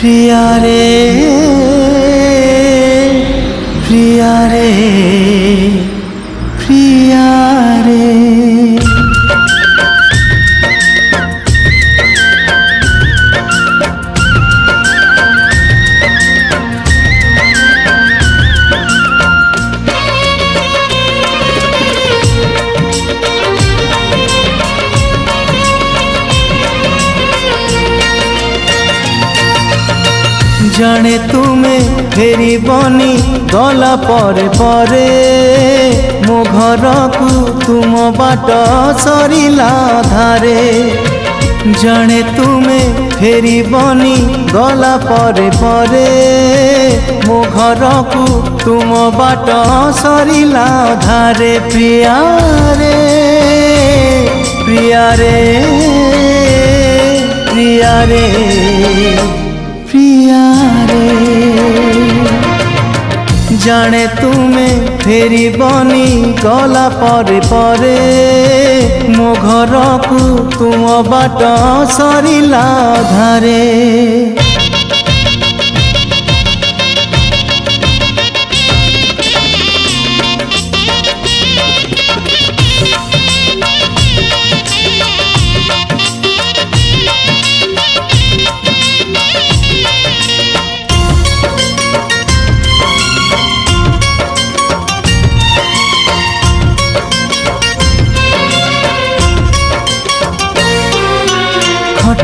প্রিয়া রে প্রিয়া রে জানে তুমি ফেরিবনি গলা পরে পরে ମୋ ଘରକୁ ତୁମ ବାଟ ସରିଲା ଧାରେ ଜଣେ ତୁମେ ଫେରିବନି ଗଲା ପରେ ପରେ ମୋ ଘରକୁ ତୁମ ବାଟ ସରିଲା ଧାରେ ପ୍ରିୟାରେ ପ୍ରିୟାରେ ପ୍ରିୟାରେ প্রিয়া রে জানে তুমি ফেরিবনি গলা পরে পরে ମୋ ଘରକୁ ତୁମ ବାଟ ସରିଲା ଧାରେ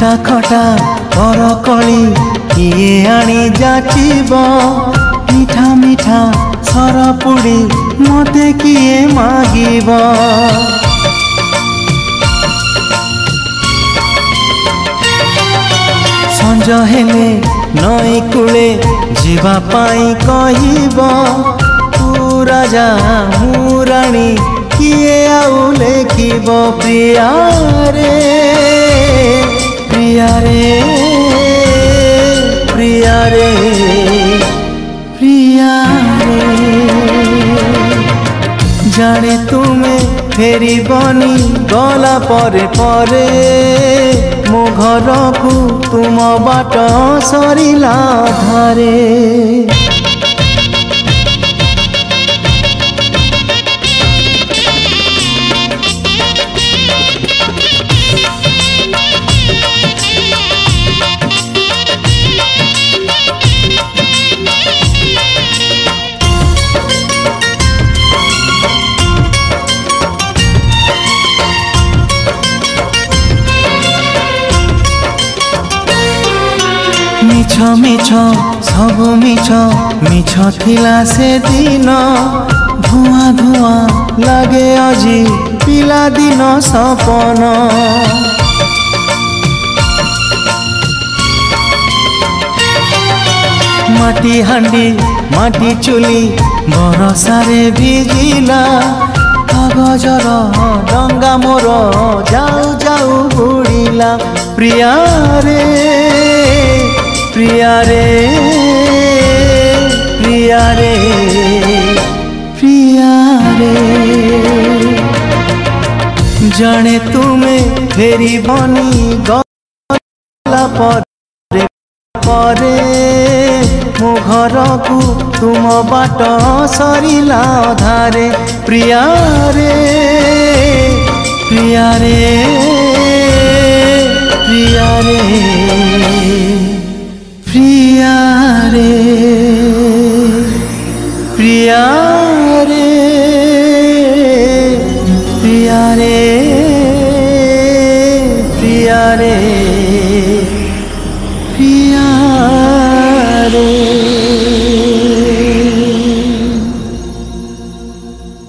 ଖଟା ଖଟା ବରକଳି କିଏ ଆଣି ଯାଚିବ ମିଠା ମିଠା ସରପୁଡ଼ି ମୋତେ କିଏ ମାଗିବ ସଞ୍ଜ ହେଲେ ନଈ କୂଳେ ଯିବା ପାଇଁ କହିବ ତୁ ରାଜା ମୁଁ ରାଣୀ କିଏ ଆଉ ଲେଖିବ ପ୍ରିୟାରେ প্রিয়া রে প্রিয়া রে প্রিয়া রে জানে তুমি ফেরিবনি গলা পরে পরে ମୋ ଘରକୁ ତୁମ ବାଟ ସରିଲା ଧାରେ मिछ मिछ सब मिछ मिछ थिला से दिन भुवा धुआ लागे अजी पिला दिन सपन माटी हांडी माटी चुली बरसा सारे भिजिला कागज रो डंगा मोर जाऊ जाऊ उड़ीला प्रिया रे প্রিয়া রে প্রিয়া রে প্রিয়া রে জানে তুমি ফেরি বনি গলা পরে পরে ମୋ ଘରକୁ ତୁମ ବାଟ ସରିଲା ଅଧାରେ ପ୍ରିୟାରେ ପ୍ରିୟାରେ yare yare yare